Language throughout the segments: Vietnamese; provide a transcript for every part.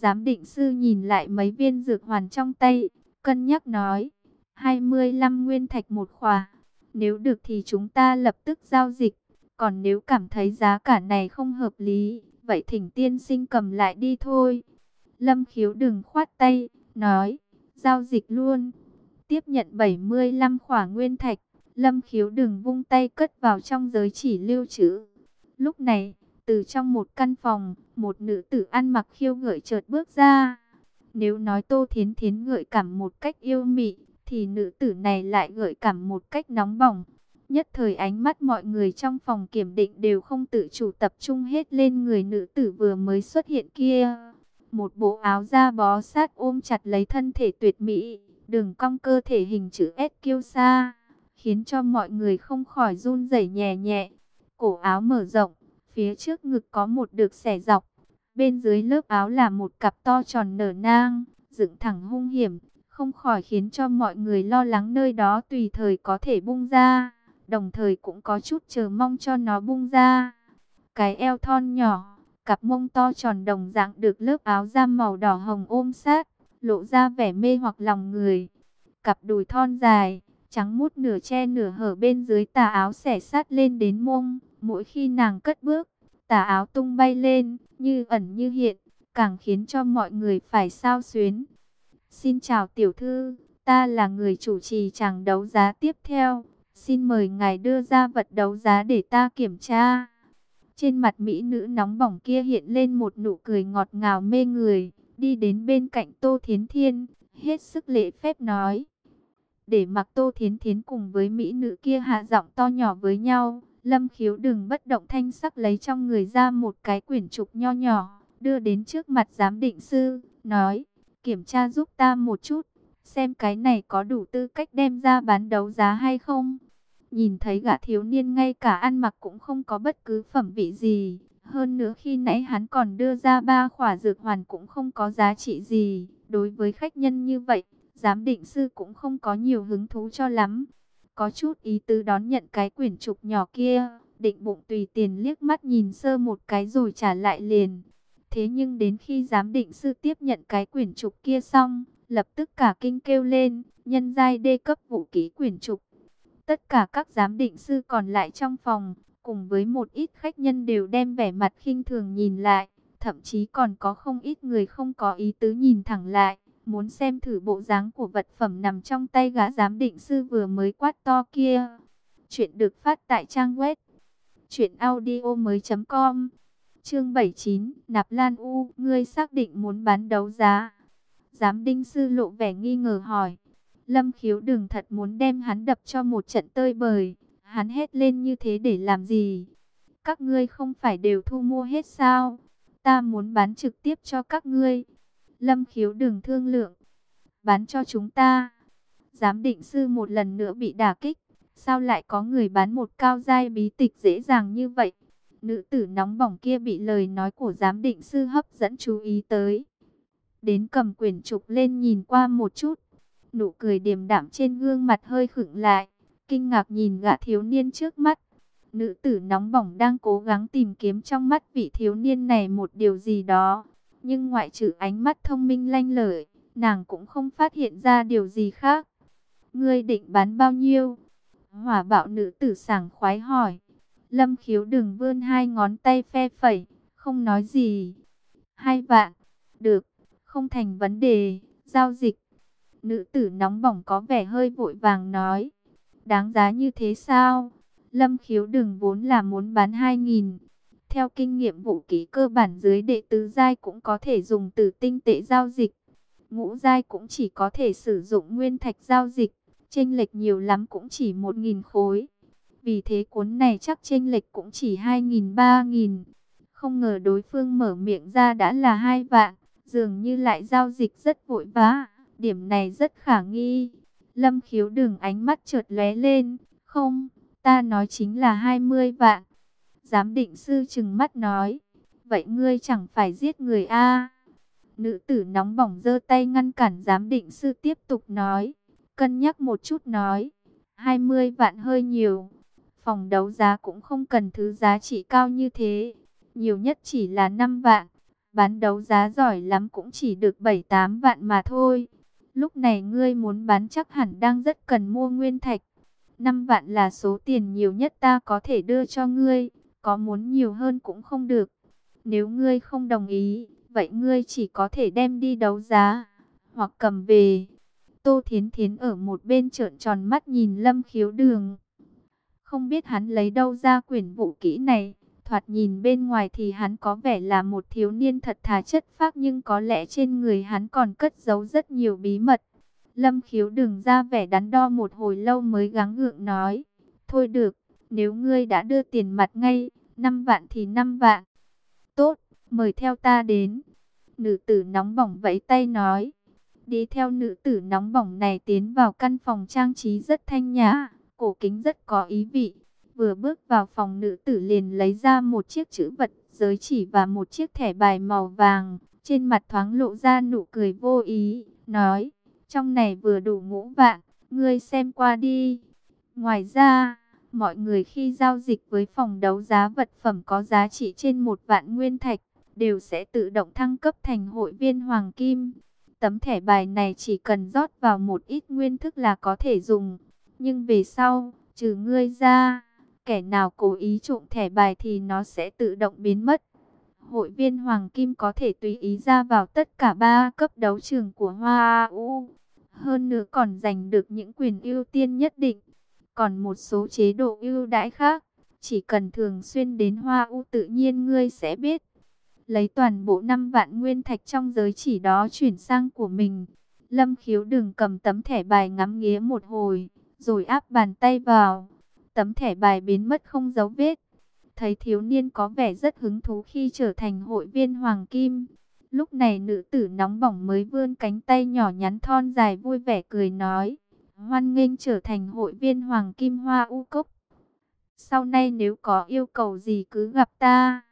Giám định sư nhìn lại mấy viên dược hoàn trong tay, cân nhắc nói, 25 nguyên thạch một khỏa. Nếu được thì chúng ta lập tức giao dịch, còn nếu cảm thấy giá cả này không hợp lý, vậy thỉnh tiên sinh cầm lại đi thôi. Lâm khiếu đừng khoát tay, nói, giao dịch luôn. Tiếp nhận 75 khỏa nguyên thạch, Lâm khiếu đừng vung tay cất vào trong giới chỉ lưu trữ. Lúc này, từ trong một căn phòng, một nữ tử ăn mặc khiêu gợi chợt bước ra. Nếu nói Tô Thiến Thiến gợi cảm một cách yêu mị, thì nữ tử này lại gợi cảm một cách nóng bỏng. Nhất thời ánh mắt mọi người trong phòng kiểm định đều không tự chủ tập trung hết lên người nữ tử vừa mới xuất hiện kia. Một bộ áo da bó sát ôm chặt lấy thân thể tuyệt mỹ, đường cong cơ thể hình chữ S kiêu xa, khiến cho mọi người không khỏi run rẩy nhẹ nhẹ. Cổ áo mở rộng, phía trước ngực có một được xẻ dọc, bên dưới lớp áo là một cặp to tròn nở nang, dựng thẳng hung hiểm, không khỏi khiến cho mọi người lo lắng nơi đó tùy thời có thể bung ra, đồng thời cũng có chút chờ mong cho nó bung ra. Cái eo thon nhỏ, cặp mông to tròn đồng dạng được lớp áo da màu đỏ hồng ôm sát, lộ ra vẻ mê hoặc lòng người. Cặp đùi thon dài, trắng mút nửa che nửa hở bên dưới tà áo xẻ sát lên đến mông, mỗi khi nàng cất bước, tà áo tung bay lên, như ẩn như hiện, càng khiến cho mọi người phải sao xuyến. Xin chào tiểu thư, ta là người chủ trì chàng đấu giá tiếp theo. Xin mời ngài đưa ra vật đấu giá để ta kiểm tra. Trên mặt mỹ nữ nóng bỏng kia hiện lên một nụ cười ngọt ngào mê người, đi đến bên cạnh Tô Thiến Thiên, hết sức lễ phép nói. Để mặc Tô Thiến Thiến cùng với mỹ nữ kia hạ giọng to nhỏ với nhau, Lâm Khiếu đừng bất động thanh sắc lấy trong người ra một cái quyển trục nho nhỏ, đưa đến trước mặt giám định sư, nói, kiểm tra giúp ta một chút, xem cái này có đủ tư cách đem ra bán đấu giá hay không. Nhìn thấy gã thiếu niên ngay cả ăn mặc cũng không có bất cứ phẩm vị gì. Hơn nữa khi nãy hắn còn đưa ra ba khỏa dược hoàn cũng không có giá trị gì. Đối với khách nhân như vậy, giám định sư cũng không có nhiều hứng thú cho lắm. Có chút ý tứ đón nhận cái quyển trục nhỏ kia, định bụng tùy tiền liếc mắt nhìn sơ một cái rồi trả lại liền. Thế nhưng đến khi giám định sư tiếp nhận cái quyển trục kia xong, lập tức cả kinh kêu lên, nhân giai đê cấp vũ ký quyển trục. Tất cả các giám định sư còn lại trong phòng, cùng với một ít khách nhân đều đem vẻ mặt khinh thường nhìn lại, thậm chí còn có không ít người không có ý tứ nhìn thẳng lại, muốn xem thử bộ dáng của vật phẩm nằm trong tay gã giám định sư vừa mới quát to kia. Chuyện được phát tại trang web truyệnaudiomoi.com Chương 79, Nạp Lan U, ngươi xác định muốn bán đấu giá. Giám định sư lộ vẻ nghi ngờ hỏi. Lâm khiếu đừng thật muốn đem hắn đập cho một trận tơi bời. Hắn hét lên như thế để làm gì? Các ngươi không phải đều thu mua hết sao? Ta muốn bán trực tiếp cho các ngươi. Lâm khiếu đừng thương lượng. Bán cho chúng ta. Giám định sư một lần nữa bị đả kích. Sao lại có người bán một cao giai bí tịch dễ dàng như vậy? Nữ tử nóng bỏng kia bị lời nói của giám định sư hấp dẫn chú ý tới. Đến cầm quyển trục lên nhìn qua một chút. Nụ cười điềm đạm trên gương mặt hơi khựng lại. Kinh ngạc nhìn gã thiếu niên trước mắt. Nữ tử nóng bỏng đang cố gắng tìm kiếm trong mắt vị thiếu niên này một điều gì đó. Nhưng ngoại trừ ánh mắt thông minh lanh lợi, nàng cũng không phát hiện ra điều gì khác. Ngươi định bán bao nhiêu? Hỏa bạo nữ tử sảng khoái hỏi. Lâm khiếu đừng vươn hai ngón tay phe phẩy, không nói gì. Hai vạn, được, không thành vấn đề, giao dịch. Nữ tử nóng bỏng có vẻ hơi vội vàng nói. Đáng giá như thế sao? Lâm khiếu đừng vốn là muốn bán hai nghìn. Theo kinh nghiệm vũ ký cơ bản dưới đệ tứ giai cũng có thể dùng từ tinh tệ giao dịch. Ngũ giai cũng chỉ có thể sử dụng nguyên thạch giao dịch. Chênh lệch nhiều lắm cũng chỉ một nghìn khối. Vì thế cuốn này chắc chênh lệch cũng chỉ 2.000 3.000. Không ngờ đối phương mở miệng ra đã là hai vạn, dường như lại giao dịch rất vội vã, điểm này rất khả nghi. Lâm khiếu đường ánh mắt chợt lóe lên, không, ta nói chính là 20 vạn. Giám định sư chừng mắt nói, vậy ngươi chẳng phải giết người a Nữ tử nóng bỏng giơ tay ngăn cản giám định sư tiếp tục nói, cân nhắc một chút nói, 20 vạn hơi nhiều Phòng đấu giá cũng không cần thứ giá trị cao như thế. Nhiều nhất chỉ là 5 vạn. Bán đấu giá giỏi lắm cũng chỉ được 7-8 vạn mà thôi. Lúc này ngươi muốn bán chắc hẳn đang rất cần mua nguyên thạch. 5 vạn là số tiền nhiều nhất ta có thể đưa cho ngươi. Có muốn nhiều hơn cũng không được. Nếu ngươi không đồng ý, vậy ngươi chỉ có thể đem đi đấu giá, hoặc cầm về. Tô Thiến Thiến ở một bên trợn tròn mắt nhìn Lâm Khiếu Đường. Không biết hắn lấy đâu ra quyển vũ kỹ này. Thoạt nhìn bên ngoài thì hắn có vẻ là một thiếu niên thật thà chất phác nhưng có lẽ trên người hắn còn cất giấu rất nhiều bí mật. Lâm khiếu đừng ra vẻ đắn đo một hồi lâu mới gắng gượng nói. Thôi được, nếu ngươi đã đưa tiền mặt ngay, 5 vạn thì 5 vạn. Tốt, mời theo ta đến. Nữ tử nóng bỏng vẫy tay nói. Đi theo nữ tử nóng bỏng này tiến vào căn phòng trang trí rất thanh nhã, cổ kính rất có ý vị. Vừa bước vào phòng nữ tử liền lấy ra một chiếc chữ vật giới chỉ và một chiếc thẻ bài màu vàng. Trên mặt thoáng lộ ra nụ cười vô ý, nói, trong này vừa đủ ngũ vạn, ngươi xem qua đi. Ngoài ra, mọi người khi giao dịch với phòng đấu giá vật phẩm có giá trị trên một vạn nguyên thạch, đều sẽ tự động thăng cấp thành hội viên hoàng kim. Tấm thẻ bài này chỉ cần rót vào một ít nguyên thức là có thể dùng. Nhưng về sau, trừ ngươi ra, kẻ nào cố ý trộm thẻ bài thì nó sẽ tự động biến mất. Hội viên Hoàng Kim có thể tùy ý ra vào tất cả ba cấp đấu trường của Hoa U. Hơn nữa còn giành được những quyền ưu tiên nhất định. Còn một số chế độ ưu đãi khác, chỉ cần thường xuyên đến Hoa U tự nhiên ngươi sẽ biết. Lấy toàn bộ 5 vạn nguyên thạch trong giới chỉ đó chuyển sang của mình. Lâm khiếu đừng cầm tấm thẻ bài ngắm nghía một hồi, rồi áp bàn tay vào Tấm thẻ bài biến mất không dấu vết. Thấy thiếu niên có vẻ rất hứng thú khi trở thành hội viên Hoàng Kim. Lúc này nữ tử nóng bỏng mới vươn cánh tay nhỏ nhắn thon dài vui vẻ cười nói. Hoan nghênh trở thành hội viên Hoàng Kim Hoa U Cốc. Sau này nếu có yêu cầu gì cứ gặp ta.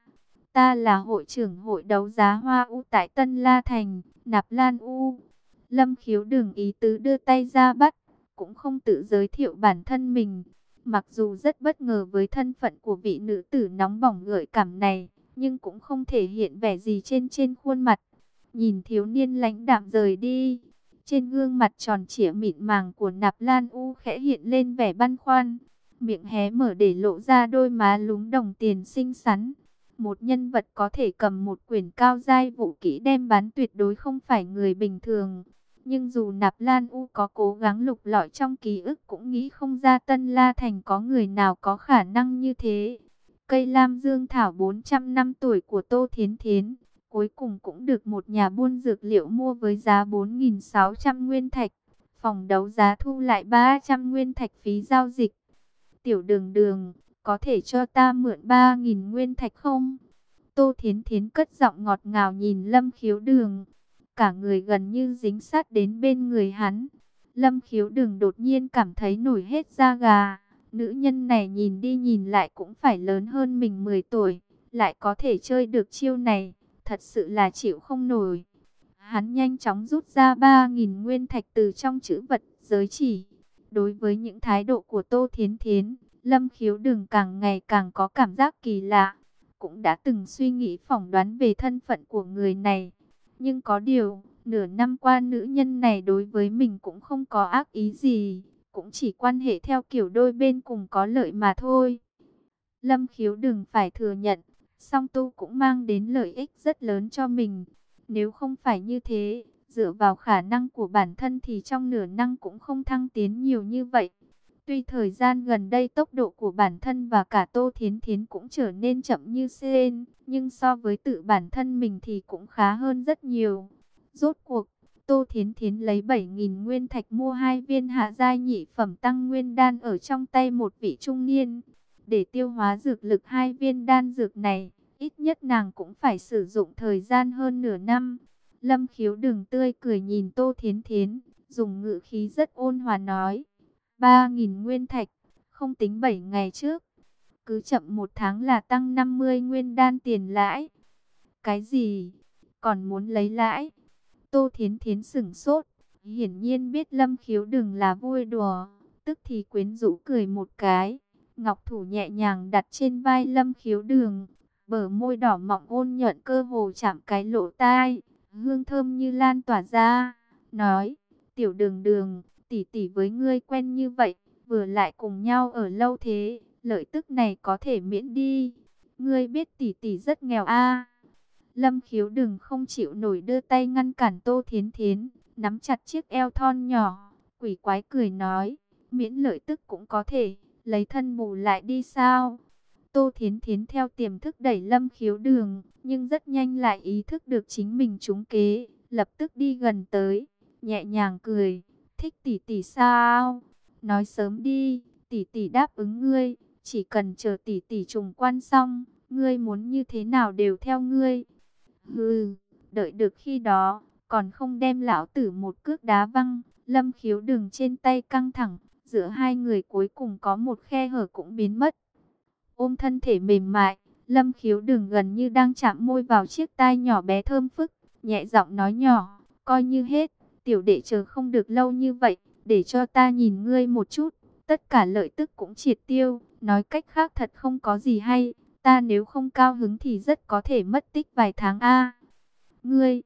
Ta là hội trưởng hội đấu giá Hoa U tại Tân La Thành, Nạp Lan U. Lâm khiếu đừng ý tứ đưa tay ra bắt, cũng không tự giới thiệu bản thân mình. Mặc dù rất bất ngờ với thân phận của vị nữ tử nóng bỏng gợi cảm này, nhưng cũng không thể hiện vẻ gì trên trên khuôn mặt. Nhìn thiếu niên lãnh đạm rời đi, trên gương mặt tròn trịa mịn màng của Nạp Lan U khẽ hiện lên vẻ băn khoăn, miệng hé mở để lộ ra đôi má lúng đồng tiền xinh xắn. Một nhân vật có thể cầm một quyển cao giai vũ kỹ đem bán tuyệt đối không phải người bình thường. Nhưng dù Nạp Lan U có cố gắng lục lọi trong ký ức cũng nghĩ không ra Tân La Thành có người nào có khả năng như thế. Cây Lam Dương Thảo 400 năm tuổi của Tô Thiến Thiến, cuối cùng cũng được một nhà buôn dược liệu mua với giá 4.600 nguyên thạch. Phòng đấu giá thu lại 300 nguyên thạch phí giao dịch. Tiểu đường đường, có thể cho ta mượn 3.000 nguyên thạch không? Tô Thiến Thiến cất giọng ngọt ngào nhìn Lâm Khiếu Đường cả người gần như dính sát đến bên người hắn. Lâm khiếu đường đột nhiên cảm thấy nổi hết da gà. Nữ nhân này nhìn đi nhìn lại cũng phải lớn hơn mình 10 tuổi, lại có thể chơi được chiêu này, thật sự là chịu không nổi. Hắn nhanh chóng rút ra 3.000 nguyên thạch từ trong chữ vật giới chỉ. Đối với những thái độ của Tô Thiến Thiến, Lâm khiếu đường càng ngày càng có cảm giác kỳ lạ. Cũng đã từng suy nghĩ phỏng đoán về thân phận của người này nhưng có điều, nửa năm qua nữ nhân này đối với mình cũng không có ác ý gì, cũng chỉ quan hệ theo kiểu đôi bên cùng có lợi mà thôi. Lâm khiếu đường phải thừa nhận, song tu cũng mang đến lợi ích rất lớn cho mình. Nếu không phải như thế, dựa vào khả năng của bản thân thì trong nửa năng cũng không thăng tiến nhiều như vậy. Tuy thời gian gần đây tốc độ của bản thân và cả Tô Thiến Thiến cũng trở nên chậm như sen, nhưng so với tự bản thân mình thì cũng khá hơn rất nhiều. Rốt cuộc, Tô Thiến Thiến lấy 7.000 nguyên thạch mua hai viên hạ giai nhị phẩm tăng nguyên đan ở trong tay một vị trung niên. Để tiêu hóa dược lực hai viên đan dược này, ít nhất nàng cũng phải sử dụng thời gian hơn nửa năm. Lâm khiếu đừng tươi cười nhìn Tô Thiến Thiến, dùng ngữ khí rất ôn hòa nói. ba nghìn nguyên thạch, không tính bảy ngày trước. Cứ chậm một tháng là tăng 50 nguyên đan tiền lãi. Cái gì? Còn muốn lấy lãi? Tô Thiến Thiến sửng sốt. Hiển nhiên biết Lâm Khiếu đừng là vui đùa. Tức thì quyến rũ cười một cái. Ngọc thủ nhẹ nhàng đặt trên vai Lâm Khiếu đường. bờ môi đỏ mọng ôn nhuận cơ hồ chạm cái lỗ tai, hương thơm như lan tỏa ra, nói, tiểu đường đường, tỷ tỷ với ngươi quen như vậy, vừa lại cùng nhau ở lâu thế, lợi tức này có thể miễn đi, ngươi biết tỷ tỷ rất nghèo a Lâm khiếu đừng không chịu nổi đưa tay ngăn cản Tô Thiến Thiến, nắm chặt chiếc eo thon nhỏ, quỷ quái cười nói, miễn lợi tức cũng có thể, lấy thân bù lại đi sao. Tô Thiến Thiến theo tiềm thức đẩy lâm khiếu đường, nhưng rất nhanh lại ý thức được chính mình trúng kế, lập tức đi gần tới, nhẹ nhàng cười, thích tỷ tỷ sao? Nói sớm đi, tỷ tỷ đáp ứng ngươi, chỉ cần chờ tỷ tỷ trùng quan xong, ngươi muốn như thế nào đều theo ngươi. Hừ, đợi được khi đó, còn không đem lão tử một cước đá văng, lâm khiếu đường trên tay căng thẳng, giữa hai người cuối cùng có một khe hở cũng biến mất. Ôm thân thể mềm mại, lâm khiếu đường gần như đang chạm môi vào chiếc tai nhỏ bé thơm phức, nhẹ giọng nói nhỏ, coi như hết, tiểu đệ chờ không được lâu như vậy, để cho ta nhìn ngươi một chút, tất cả lợi tức cũng triệt tiêu, nói cách khác thật không có gì hay, ta nếu không cao hứng thì rất có thể mất tích vài tháng a. ngươi,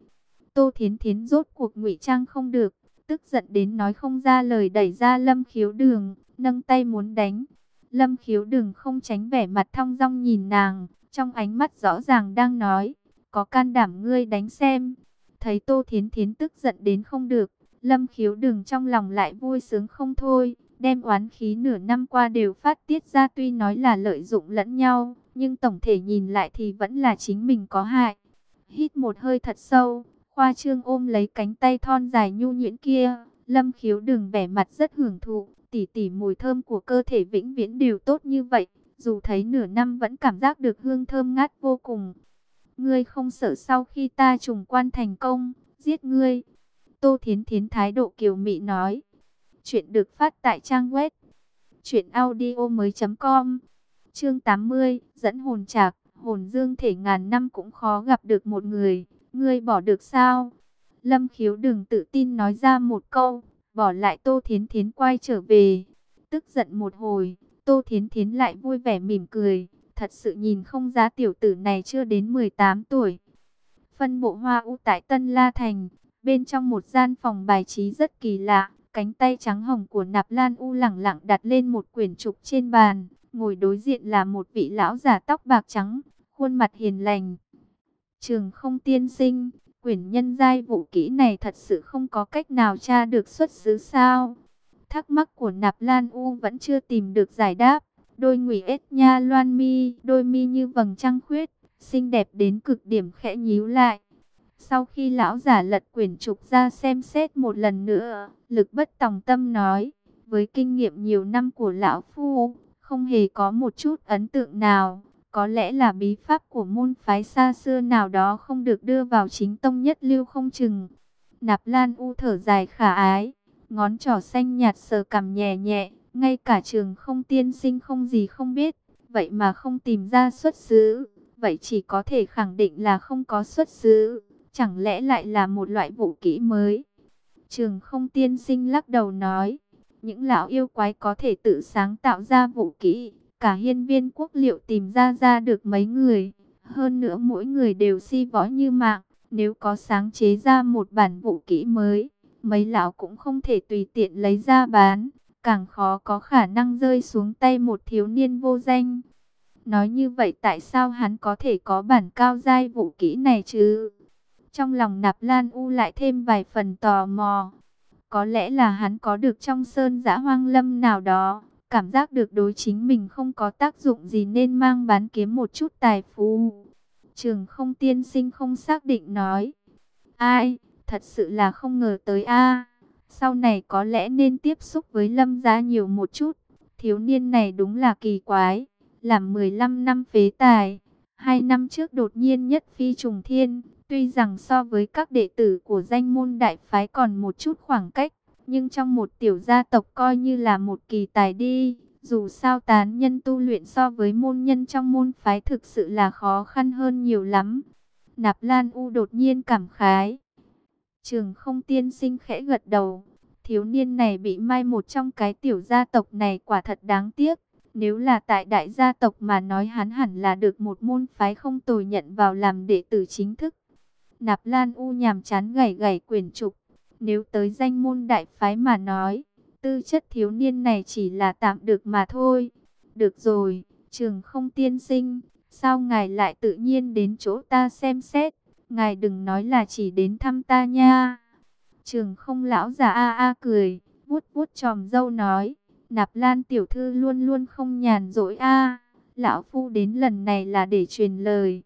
Tô Thiến Thiến rốt cuộc ngụy trang không được, tức giận đến nói không ra lời đẩy ra Lâm Khiếu Đường, nâng tay muốn đánh. Lâm Khiếu Đường không tránh vẻ mặt thong dong nhìn nàng, trong ánh mắt rõ ràng đang nói, có can đảm ngươi đánh xem. Thấy Tô Thiến Thiến tức giận đến không được, Lâm Khiếu Đường trong lòng lại vui sướng không thôi, đem oán khí nửa năm qua đều phát tiết ra tuy nói là lợi dụng lẫn nhau, nhưng tổng thể nhìn lại thì vẫn là chính mình có hại. Hít một hơi thật sâu, khoa trương ôm lấy cánh tay thon dài nhu nhuyễn kia, lâm khiếu đừng vẻ mặt rất hưởng thụ, tỉ tỉ mùi thơm của cơ thể vĩnh viễn đều tốt như vậy, dù thấy nửa năm vẫn cảm giác được hương thơm ngát vô cùng. Ngươi không sợ sau khi ta trùng quan thành công, giết ngươi. Tô Thiến Thiến thái độ kiều mị nói. Chuyện được phát tại trang web chuyện audio mới.com Chương 80, dẫn hồn trạc, hồn dương thể ngàn năm cũng khó gặp được một người, ngươi bỏ được sao? Lâm khiếu đừng tự tin nói ra một câu, bỏ lại Tô Thiến Thiến quay trở về. Tức giận một hồi, Tô Thiến Thiến lại vui vẻ mỉm cười, thật sự nhìn không giá tiểu tử này chưa đến 18 tuổi. Phân bộ hoa u tại Tân La Thành, bên trong một gian phòng bài trí rất kỳ lạ, cánh tay trắng hồng của Nạp Lan U lẳng lặng đặt lên một quyển trục trên bàn, ngồi đối diện là một vị lão già tóc bạc trắng, khuôn mặt hiền lành. Trường không tiên sinh, quyển nhân giai vũ kỹ này thật sự không có cách nào tra được xuất xứ sao. Thắc mắc của Nạp Lan U vẫn chưa tìm được giải đáp. Đôi ngụy ết nha loan mi, đôi mi như vầng trăng khuyết, xinh đẹp đến cực điểm khẽ nhíu lại. Sau khi lão giả lật quyển trục ra xem xét một lần nữa, lực bất tòng tâm nói, với kinh nghiệm nhiều năm của lão phu, không hề có một chút ấn tượng nào. Có lẽ là bí pháp của môn phái xa xưa nào đó không được đưa vào chính tông nhất lưu không chừng. Nạp Lan U thở dài khả ái, ngón trỏ xanh nhạt sờ cằm nhẹ nhẹ, ngay cả trường không tiên sinh không gì không biết, vậy mà không tìm ra xuất xứ, vậy chỉ có thể khẳng định là không có xuất xứ, chẳng lẽ lại là một loại vũ kỹ mới. Trường không tiên sinh lắc đầu nói, những lão yêu quái có thể tự sáng tạo ra vũ kỹ, cả hiên viên quốc liệu tìm ra ra được mấy người. Hơn nữa mỗi người đều si võ như mạng, nếu có sáng chế ra một bản vũ kỹ mới, mấy lão cũng không thể tùy tiện lấy ra bán, càng khó có khả năng rơi xuống tay một thiếu niên vô danh. Nói như vậy tại sao hắn có thể có bản cao giai vũ kỹ này chứ? Trong lòng nạp lan u lại thêm vài phần tò mò. Có lẽ là hắn có được trong sơn dã hoang lâm nào đó, cảm giác được đối chính mình không có tác dụng gì nên mang bán kiếm một chút tài phú. Trường không tiên sinh không xác định nói. Ai, thật sự là không ngờ tới a Sau này có lẽ nên tiếp xúc với lâm gia nhiều một chút. Thiếu niên này đúng là kỳ quái. Làm 15 năm phế tài. Hai năm trước đột nhiên nhất phi trùng thiên. Tuy rằng so với các đệ tử của danh môn đại phái còn một chút khoảng cách, nhưng trong một tiểu gia tộc coi như là một kỳ tài đi. Dù sao tán nhân tu luyện so với môn nhân trong môn phái thực sự là khó khăn hơn nhiều lắm. Nạp Lan U đột nhiên cảm khái. Trường không tiên sinh khẽ gật đầu. Thiếu niên này bị mai một trong cái tiểu gia tộc này quả thật đáng tiếc. Nếu là tại đại gia tộc mà nói hắn hẳn là được một môn phái không tồi nhận vào làm đệ tử chính thức. Nạp Lan U nhàm chán gảy gảy quyển trục. Nếu tới danh môn đại phái mà nói, tư chất thiếu niên này chỉ là tạm được mà thôi. Được rồi, trường không tiên sinh, sao ngài lại tự nhiên đến chỗ ta xem xét? Ngài đừng nói là chỉ đến thăm ta nha. Trường không lão già a a cười, vuốt vuốt tròm dâu nói, nạp lan tiểu thư luôn luôn không nhàn rỗi a. Lão phu đến lần này là để truyền lời.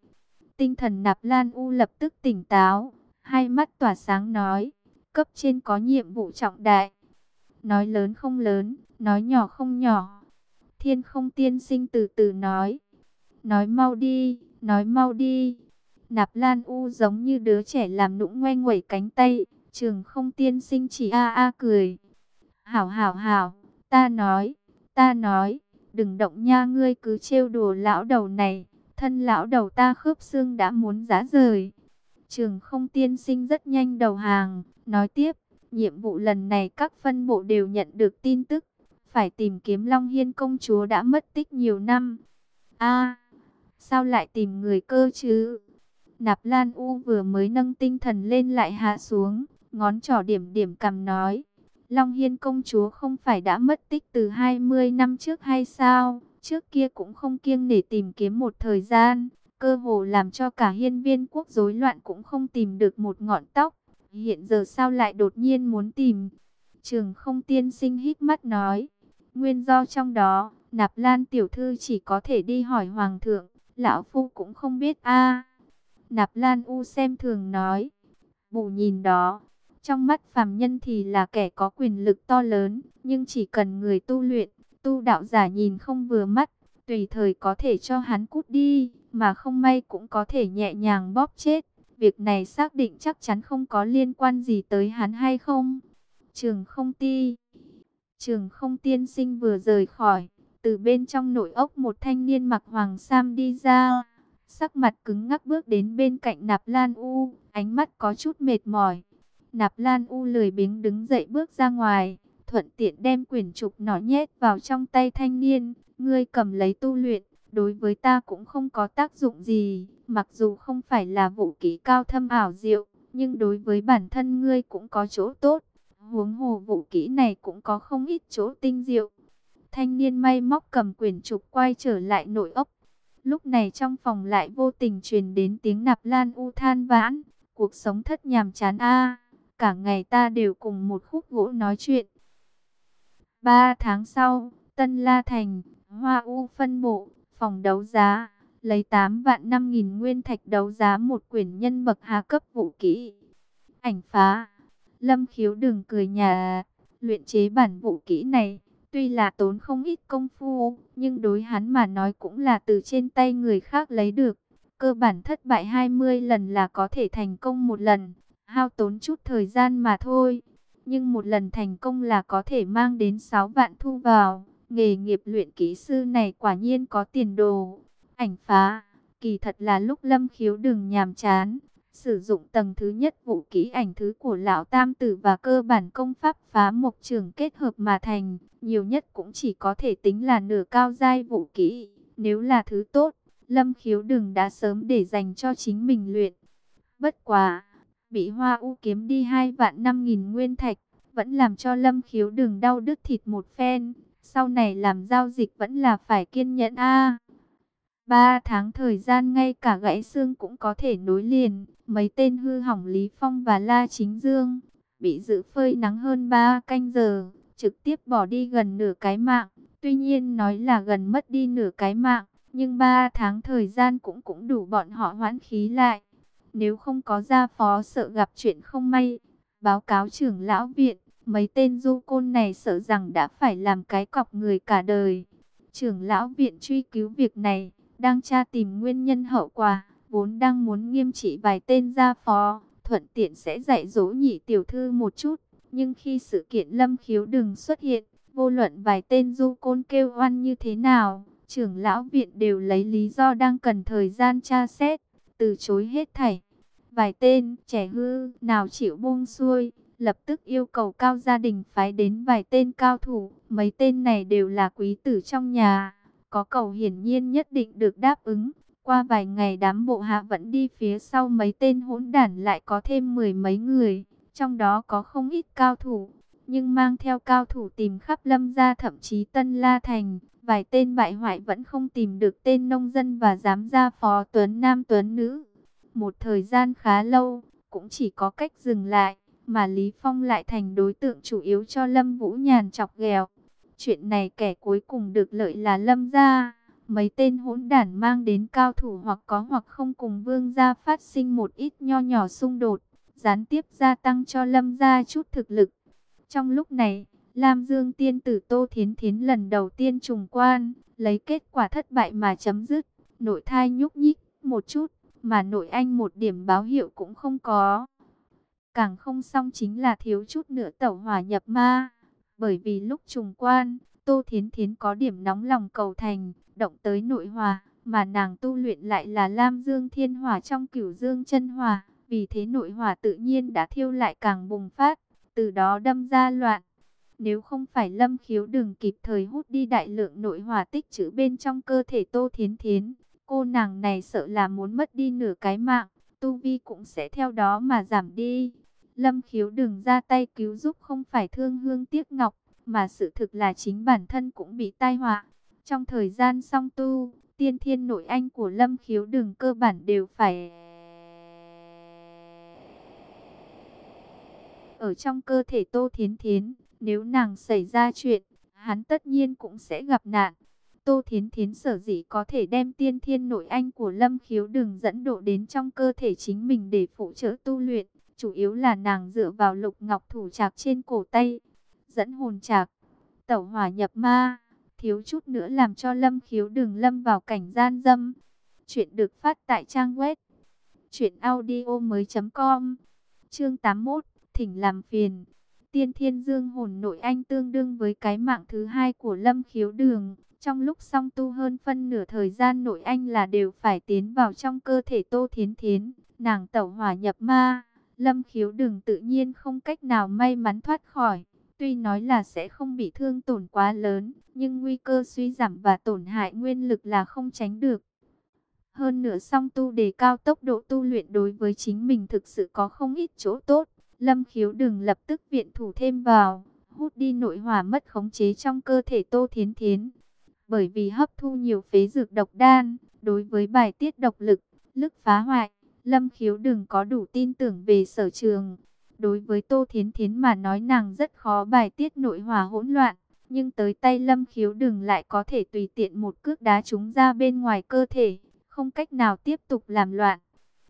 Tinh thần nạp lan u lập tức tỉnh táo, hai mắt tỏa sáng nói, cấp trên có nhiệm vụ trọng đại. Nói lớn không lớn, nói nhỏ không nhỏ. Thiên không tiên sinh từ từ nói. Nói mau đi, nói mau đi. Nạp Lan U giống như đứa trẻ làm nũng ngoe nguẩy cánh tay. Trường không tiên sinh chỉ a a cười. Hảo hảo hảo, ta nói, ta nói, đừng động nha ngươi cứ trêu đùa lão đầu này. Thân lão đầu ta khớp xương đã muốn giá rời. Trường không tiên sinh rất nhanh đầu hàng, nói tiếp, nhiệm vụ lần này các phân bộ đều nhận được tin tức, phải tìm kiếm Long Hiên công chúa đã mất tích nhiều năm. A, sao lại tìm người cơ chứ? Nạp Lan U vừa mới nâng tinh thần lên lại hạ xuống, ngón trỏ điểm điểm cầm nói. Long Hiên công chúa không phải đã mất tích từ 20 năm trước hay sao? Trước kia cũng không kiêng để tìm kiếm một thời gian, cơ hồ làm cho cả hiên viên quốc rối loạn cũng không tìm được một ngọn tóc. Hiện giờ sao lại đột nhiên muốn tìm? Trường không tiên sinh hít mắt nói. Nguyên do trong đó, Nạp Lan tiểu thư chỉ có thể đi hỏi hoàng thượng, lão phu cũng không biết a. Nạp Lan u xem thường nói. Bù nhìn đó, trong mắt phàm nhân thì là kẻ có quyền lực to lớn, nhưng chỉ cần người tu luyện, tu đạo giả nhìn không vừa mắt, tùy thời có thể cho hắn cút đi, mà không may cũng có thể nhẹ nhàng bóp chết. Việc này xác định chắc chắn không có liên quan gì tới hắn hay không? Trường không ti. Trường không tiên sinh vừa rời khỏi. Từ bên trong nội ốc một thanh niên mặc hoàng sam đi ra. Sắc mặt cứng ngắc bước đến bên cạnh nạp lan u. Ánh mắt có chút mệt mỏi. Nạp lan u lười biếng đứng dậy bước ra ngoài. Thuận tiện đem quyển trục nó nhét vào trong tay thanh niên. Ngươi cầm lấy tu luyện đối với ta cũng không có tác dụng gì, mặc dù không phải là vũ kỹ cao thâm ảo diệu, nhưng đối với bản thân ngươi cũng có chỗ tốt. Huống hồ vũ kỹ này cũng có không ít chỗ tinh diệu. Thanh niên may móc cầm quyển trục quay trở lại nội ốc. Lúc này trong phòng lại vô tình truyền đến tiếng nạp lan u than vãn. Cuộc sống thất nhàm chán a Cả ngày ta đều cùng một khúc gỗ nói chuyện. Ba tháng sau, Tân La Thành, Hoa U phân bộ, phòng đấu giá, lấy 8 vạn 5 nghìn nguyên thạch đấu giá một quyển nhân bậc hạ cấp vũ kỹ. Ảnh phá, lâm khiếu đừng cười nhà, luyện chế bản vũ kỹ này, tuy là tốn không ít công phu, nhưng đối hắn mà nói cũng là từ trên tay người khác lấy được. Cơ bản thất bại 20 lần là có thể thành công một lần, hao tốn chút thời gian mà thôi. Nhưng một lần thành công là có thể mang đến 6 vạn thu vào. Nghề nghiệp luyện kỹ sư này quả nhiên có tiền đồ. Ảnh phá, kỳ thật là lúc lâm khiếu đừng nhàm chán. Sử dụng tầng thứ nhất vũ kỹ ảnh thứ của lão tam tử và cơ bản công pháp phá mộc trường kết hợp mà thành. Nhiều nhất cũng chỉ có thể tính là nửa cao giai vũ kỹ. Nếu là thứ tốt, lâm khiếu đừng đã sớm để dành cho chính mình luyện. Bất quá, bị hoa u kiếm đi hai vạn năm nghìn nguyên thạch, vẫn làm cho lâm khiếu đừng đau đứt thịt một phen. Sau này làm giao dịch vẫn là phải kiên nhẫn a. Ba tháng thời gian ngay cả gãy xương cũng có thể nối liền. Mấy tên hư hỏng Lý Phong và La Chính Dương bị giữ phơi nắng hơn 3 canh giờ, trực tiếp bỏ đi gần nửa cái mạng. Tuy nhiên nói là gần mất đi nửa cái mạng, nhưng 3 tháng thời gian cũng cũng đủ bọn họ hoãn khí lại. Nếu không có gia phó sợ gặp chuyện không may, báo cáo trưởng lão viện, Mấy tên du côn này sợ rằng đã phải làm cái cọc người cả đời. Trưởng lão viện truy cứu việc này, đang tra tìm nguyên nhân hậu quả, vốn đang muốn nghiêm trị vài tên gia phó, thuận tiện sẽ dạy dỗ nhị tiểu thư một chút. Nhưng khi sự kiện lâm khiếu đừng xuất hiện, vô luận vài tên du côn kêu oan như thế nào, trưởng lão viện đều lấy lý do đang cần thời gian tra xét, từ chối hết thảy. Vài tên trẻ hư nào chịu buông xuôi, lập tức yêu cầu cao gia đình phái đến vài tên cao thủ, mấy tên này đều là quý tử trong nhà, có cầu hiển nhiên nhất định được đáp ứng. Qua vài ngày đám bộ hạ vẫn đi phía sau mấy tên hỗn đản lại có thêm mười mấy người, trong đó có không ít cao thủ, nhưng mang theo cao thủ tìm khắp lâm gia thậm chí Tân La Thành, vài tên bại hoại vẫn không tìm được tên nông dân và dám ra phó tuấn nam tuấn nữ. Một thời gian khá lâu, cũng chỉ có cách dừng lại, mà Lý Phong lại thành đối tượng chủ yếu cho Lâm Vũ Nhàn chọc ghẹo. Chuyện này kẻ cuối cùng được lợi là Lâm gia. Mấy tên hỗn đản mang đến cao thủ hoặc có hoặc không cùng vương gia phát sinh một ít nho nhỏ xung đột, gián tiếp gia tăng cho Lâm gia chút thực lực. Trong lúc này, Lam Dương tiên tử Tô Thiến Thiến lần đầu tiên trùng quan, lấy kết quả thất bại mà chấm dứt, nội thai nhúc nhích một chút, mà nội anh một điểm báo hiệu cũng không có. Càng không xong chính là thiếu chút nữa tẩu hỏa nhập ma, bởi vì lúc trùng quan, Tô Thiến Thiến có điểm nóng lòng cầu thành, động tới nội hòa, mà nàng tu luyện lại là Lam Dương Thiên Hỏa trong cửu Dương chân Hòa, vì thế nội hòa tự nhiên đã thiêu lại càng bùng phát, từ đó đâm ra loạn. Nếu không phải Lâm Khiếu đừng kịp thời hút đi đại lượng nội hòa tích trữ bên trong cơ thể Tô Thiến Thiến, cô nàng này sợ là muốn mất đi nửa cái mạng, tu vi cũng sẽ theo đó mà giảm đi. Lâm Khiếu đừng ra tay cứu giúp không phải thương hương tiếc ngọc, mà sự thực là chính bản thân cũng bị tai họa. Trong thời gian song tu, tiên thiên nội anh của Lâm Khiếu đừng cơ bản đều phải ở trong cơ thể Tô Thiến Thiến. Nếu nàng xảy ra chuyện, hắn tất nhiên cũng sẽ gặp nạn. Tô Thiến Thiến sở dĩ có thể đem tiên thiên nội anh của Lâm Khiếu đừng dẫn độ đến trong cơ thể chính mình để phụ trợ tu luyện. Chủ yếu là nàng dựa vào lục ngọc thủ trạc trên cổ tay, dẫn hồn trạc, tẩu hỏa nhập ma, thiếu chút nữa làm cho Lâm Khiếu đường lâm vào cảnh gian dâm. Chuyện được phát tại trang web mới.com Chương 81, thỉnh làm phiền. Tiên Thiên Dương hồn nội anh tương đương với cái mạng thứ hai của Lâm Khiếu Đường. Trong lúc song tu hơn phân nửa thời gian nội anh là đều phải tiến vào trong cơ thể Tô Thiến Thiến, nàng tẩu hỏa nhập ma. Lâm Khiếu Đường tự nhiên không cách nào may mắn thoát khỏi. Tuy nói là sẽ không bị thương tổn quá lớn, nhưng nguy cơ suy giảm và tổn hại nguyên lực là không tránh được. Hơn nữa song tu đề cao tốc độ tu luyện đối với chính mình thực sự có không ít chỗ tốt. Lâm khiếu đừng lập tức viện thủ thêm vào, hút đi nội hỏa mất khống chế trong cơ thể Tô Thiến Thiến. Bởi vì hấp thu nhiều phế dược độc đan, đối với bài tiết độc lực, lực phá hoại, Lâm khiếu đừng có đủ tin tưởng về sở trường. Đối với Tô Thiến Thiến mà nói nàng rất khó bài tiết nội hỏa hỗn loạn, nhưng tới tay Lâm khiếu đừng lại có thể tùy tiện một cước đá chúng ra bên ngoài cơ thể, không cách nào tiếp tục làm loạn.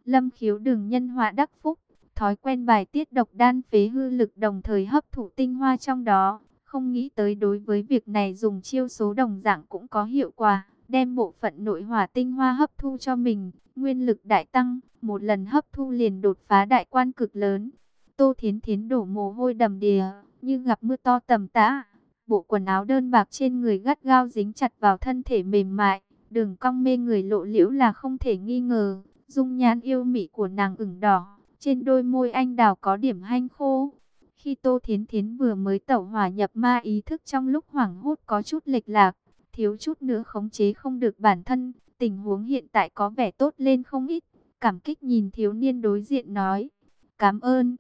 Lâm khiếu đừng nhân họa đắc phúc, thói quen bài tiết độc đan phế hư lực đồng thời hấp thụ tinh hoa trong đó. Không nghĩ tới đối với việc này dùng chiêu số đồng dạng cũng có hiệu quả, đem bộ phận nội hỏa tinh hoa hấp thu cho mình, nguyên lực đại tăng, một lần hấp thu liền đột phá đại quan cực lớn. Tô Thiến Thiến đổ mồ hôi đầm đìa, như gặp mưa to tầm tã. Bộ quần áo đơn bạc trên người gắt gao dính chặt vào thân thể mềm mại, đường cong mê người lộ liễu là không thể nghi ngờ. Dung nhan yêu mị của nàng ửng đỏ, trên đôi môi anh đào có điểm hanh khô. Khi Tô Thiến Thiến vừa mới tẩu hỏa nhập ma ý thức trong lúc hoảng hốt có chút lệch lạc, thiếu chút nữa khống chế không được bản thân, tình huống hiện tại có vẻ tốt lên không ít. Cảm kích nhìn thiếu niên đối diện nói, cảm ơn.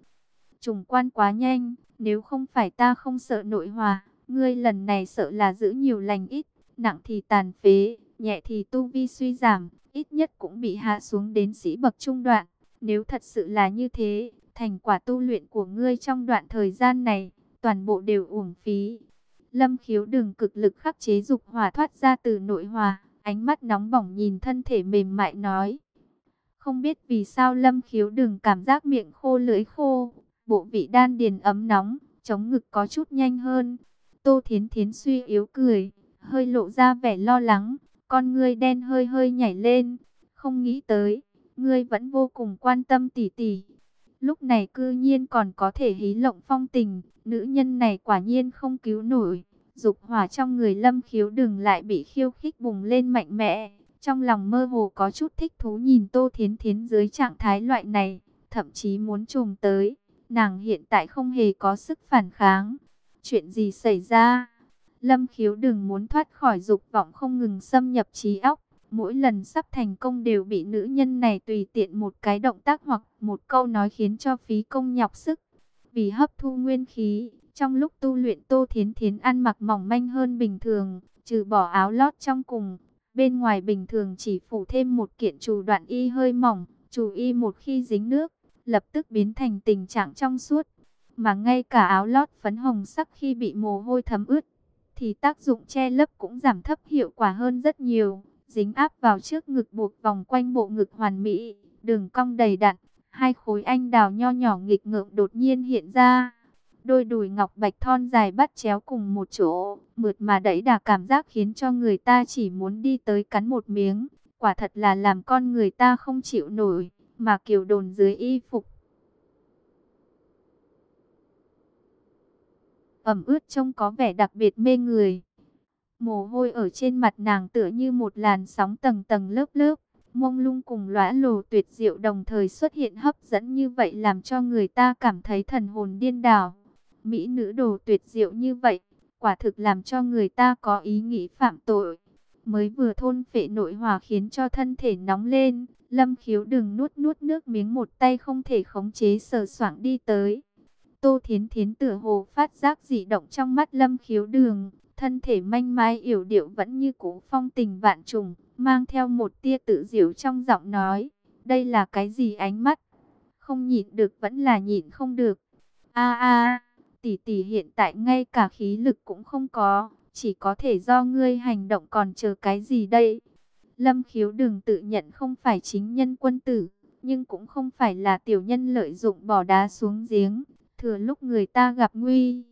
Trùng quan quá nhanh, nếu không phải ta không sợ nội hòa, ngươi lần này sợ là giữ nhiều lành ít, nặng thì tàn phế, nhẹ thì tu vi suy giảm, ít nhất cũng bị hạ xuống đến sĩ bậc trung đoạn. Nếu thật sự là như thế, thành quả tu luyện của ngươi trong đoạn thời gian này, toàn bộ đều uổng phí. Lâm khiếu đừng cực lực khắc chế dục hỏa thoát ra từ nội hòa, ánh mắt nóng bỏng nhìn thân thể mềm mại nói. Không biết vì sao lâm khiếu đừng cảm giác miệng khô lưỡi khô, bộ vị đan điền ấm nóng, chống ngực có chút nhanh hơn. Tô Thiến Thiến suy yếu cười, hơi lộ ra vẻ lo lắng, con ngươi đen hơi hơi nhảy lên, không nghĩ tới, ngươi vẫn vô cùng quan tâm tỷ tỷ. Lúc này cư nhiên còn có thể hí lộng phong tình, nữ nhân này quả nhiên không cứu nổi. Dục hỏa trong người lâm khiếu đừng lại bị khiêu khích bùng lên mạnh mẽ. Trong lòng mơ hồ có chút thích thú nhìn Tô Thiến Thiến dưới trạng thái loại này, thậm chí muốn trùm tới. Nàng hiện tại không hề có sức phản kháng. Chuyện gì xảy ra? Lâm khiếu đừng muốn thoát khỏi dục vọng không ngừng xâm nhập trí óc. Mỗi lần sắp thành công đều bị nữ nhân này tùy tiện một cái động tác hoặc một câu nói khiến cho phí công nhọc sức. Vì hấp thu nguyên khí, trong lúc tu luyện Tô Thiến Thiến ăn mặc mỏng manh hơn bình thường, trừ bỏ áo lót trong cùng. Bên ngoài bình thường chỉ phủ thêm một kiện trù đoạn y hơi mỏng, trù y một khi dính nước, lập tức biến thành tình trạng trong suốt. Mà ngay cả áo lót phấn hồng sắc khi bị mồ hôi thấm ướt, thì tác dụng che lấp cũng giảm thấp hiệu quả hơn rất nhiều. Dính áp vào trước ngực buộc vòng quanh bộ ngực hoàn mỹ, đường cong đầy đặn, hai khối anh đào nho nhỏ nghịch ngợm đột nhiên hiện ra. Đôi đùi ngọc bạch thon dài bắt chéo cùng một chỗ, mượt mà đẩy đà cảm giác khiến cho người ta chỉ muốn đi tới cắn một miếng. Quả thật là làm con người ta không chịu nổi, mà kiều đồn dưới y phục. Ẩm ướt trông có vẻ đặc biệt mê người. Mồ hôi ở trên mặt nàng tựa như một làn sóng tầng tầng lớp lớp. Mông lung cùng lõa lồ tuyệt diệu đồng thời xuất hiện hấp dẫn như vậy làm cho người ta cảm thấy thần hồn điên đảo. Mỹ nữ đồ tuyệt diệu như vậy, quả thực làm cho người ta có ý nghĩ phạm tội. Mới vừa thôn phệ nội hòa khiến cho thân thể nóng lên, lâm khiếu đừng nuốt nuốt nước miếng một tay không thể khống chế sờ soảng đi tới. Tô Thiến Thiến tựa hồ phát giác dị động trong mắt lâm khiếu đường, thân thể manh mai yểu điệu vẫn như cũ phong tình vạn trùng, mang theo một tia tự diệu trong giọng nói, đây là cái gì ánh mắt? Không nhịn được vẫn là nhịn không được. A a, tỷ tỷ hiện tại ngay cả khí lực cũng không có, chỉ có thể do ngươi hành động còn chờ cái gì đây? Lâm khiếu đừng tự nhận không phải chính nhân quân tử, nhưng cũng không phải là tiểu nhân lợi dụng bỏ đá xuống giếng, thừa lúc người ta gặp nguy.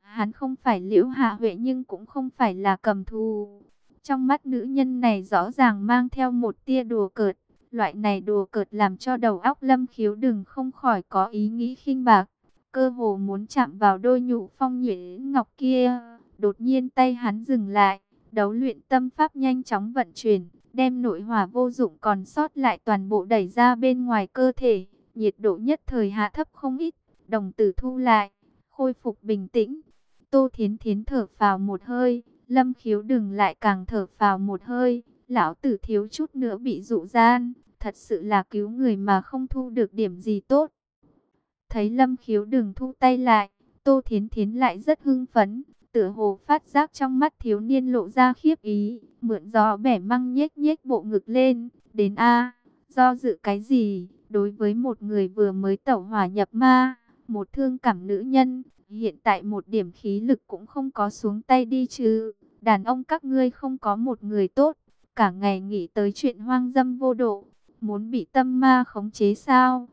Hắn không phải liễu hạ huệ nhưng cũng không phải là cầm thù. Trong mắt nữ nhân này rõ ràng mang theo một tia đùa cợt. Loại này đùa cợt làm cho đầu óc lâm khiếu đừng không khỏi có ý nghĩ khinh bạc. Cơ hồ muốn chạm vào đôi nhụ phong nhuyễn ngọc kia. Đột nhiên tay hắn dừng lại. Đấu luyện tâm pháp nhanh chóng vận chuyển. Đem nội hỏa vô dụng còn sót lại toàn bộ đẩy ra bên ngoài cơ thể. Nhiệt độ nhất thời hạ thấp không ít. Đồng tử thu lại. Khôi phục bình tĩnh. Tô Thiến Thiến thở vào một hơi, Lâm Khiếu đừng lại càng thở vào một hơi, lão tử thiếu chút nữa bị dụ gian, thật sự là cứu người mà không thu được điểm gì tốt. Thấy Lâm Khiếu đừng thu tay lại, Tô Thiến Thiến lại rất hưng phấn, tựa hồ phát giác trong mắt thiếu niên lộ ra khiếp ý, mượn gió bẻ măng nhếch nhếch bộ ngực lên, đến A, do dự cái gì, đối với một người vừa mới tẩu hỏa nhập ma, một thương cảm nữ nhân, Hiện tại một điểm khí lực cũng không có xuống tay đi chứ. Đàn ông các ngươi không có một người tốt. Cả ngày nghĩ tới chuyện hoang dâm vô độ. Muốn bị tâm ma khống chế sao?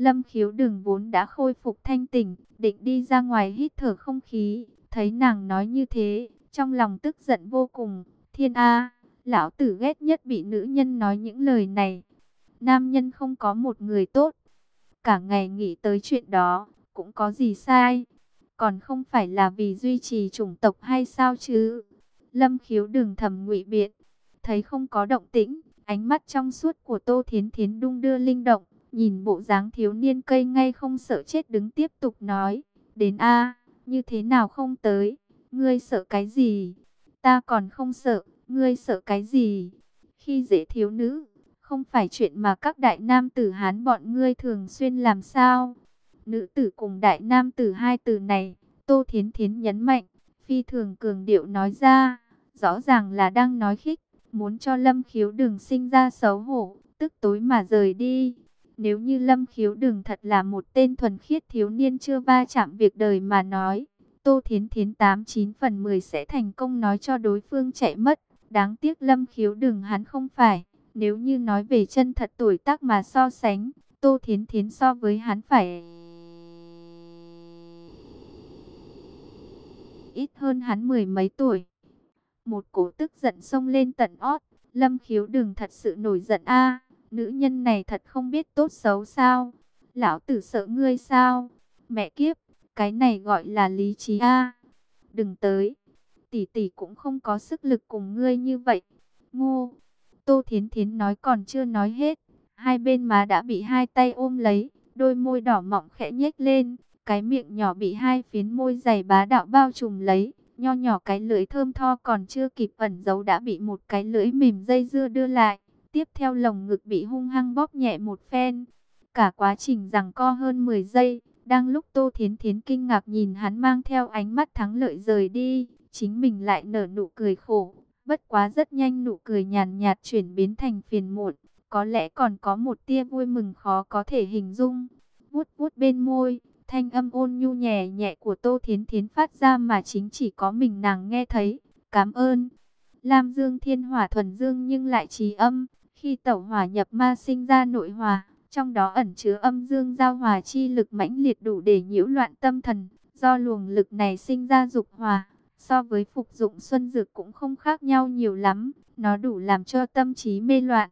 Lâm khiếu Đường vốn đã khôi phục thanh tỉnh. Định đi ra ngoài hít thở không khí. Thấy nàng nói như thế. Trong lòng tức giận vô cùng. Thiên A. Lão tử ghét nhất bị nữ nhân nói những lời này. Nam nhân không có một người tốt. Cả ngày nghĩ tới chuyện đó. Cũng có gì sai còn không phải là vì duy trì chủng tộc hay sao chứ? Lâm khiếu Đường thầm ngụy biện, thấy không có động tĩnh, ánh mắt trong suốt của Tô Thiến Thiến đung đưa linh động, nhìn bộ dáng thiếu niên cây ngay không sợ chết đứng tiếp tục nói, đến a như thế nào không tới, ngươi sợ cái gì? Ta còn không sợ, ngươi sợ cái gì? Khi dễ thiếu nữ, không phải chuyện mà các đại nam tử Hán bọn ngươi thường xuyên làm sao? Nữ tử cùng đại nam tử hai từ này, Tô Thiến Thiến nhấn mạnh, phi thường cường điệu nói ra, rõ ràng là đang nói khích, muốn cho Lâm Khiếu đừng sinh ra xấu hổ, tức tối mà rời đi. Nếu như Lâm Khiếu đừng thật là một tên thuần khiết thiếu niên chưa va chạm việc đời mà nói, Tô Thiến Thiến 89 phần 10 sẽ thành công nói cho đối phương chạy mất. Đáng tiếc Lâm Khiếu đừng hắn không phải, nếu như nói về chân thật tuổi tác mà so sánh, Tô Thiến Thiến so với hắn phải... ít hơn hắn mười mấy tuổi. Một cổ tức giận xông lên tận ót, lâm khiếu đừng thật sự nổi giận a nữ nhân này thật không biết tốt xấu sao. Lão tử sợ ngươi sao? Mẹ kiếp, cái này gọi là lý trí a Đừng tới, tỷ tỷ cũng không có sức lực cùng ngươi như vậy. Ngô, Tô Thiến Thiến nói còn chưa nói hết, hai bên má đã bị hai tay ôm lấy, đôi môi đỏ mọng khẽ nhếch lên, cái miệng nhỏ bị hai phiến môi dày bá đạo bao trùm lấy, Nho nhỏ cái lưỡi thơm tho còn chưa kịp ẩn giấu đã bị một cái lưỡi mềm dây dưa đưa lại. Tiếp theo lồng ngực bị hung hăng bóp nhẹ một phen. Cả quá trình rằng co hơn 10 giây. Đang lúc Tô Thiến Thiến kinh ngạc nhìn hắn mang theo ánh mắt thắng lợi rời đi. Chính mình lại nở nụ cười khổ. Bất quá rất nhanh nụ cười nhàn nhạt chuyển biến thành phiền muộn. Có lẽ còn có một tia vui mừng khó có thể hình dung. Vuốt vuốt bên môi, thanh âm ôn nhu nhẹ nhẹ của Tô Thiến Thiến phát ra mà chính chỉ có mình nàng nghe thấy. Cảm ơn. Lam Dương Thiên Hỏa thuần dương nhưng lại trì âm. Khi tẩu hỏa nhập ma sinh ra nội hòa, trong đó ẩn chứa âm dương giao hòa chi lực mãnh liệt đủ để nhiễu loạn tâm thần. Do luồng lực này sinh ra dục hòa, so với phục dụng xuân dược cũng không khác nhau nhiều lắm. Nó đủ làm cho tâm trí mê loạn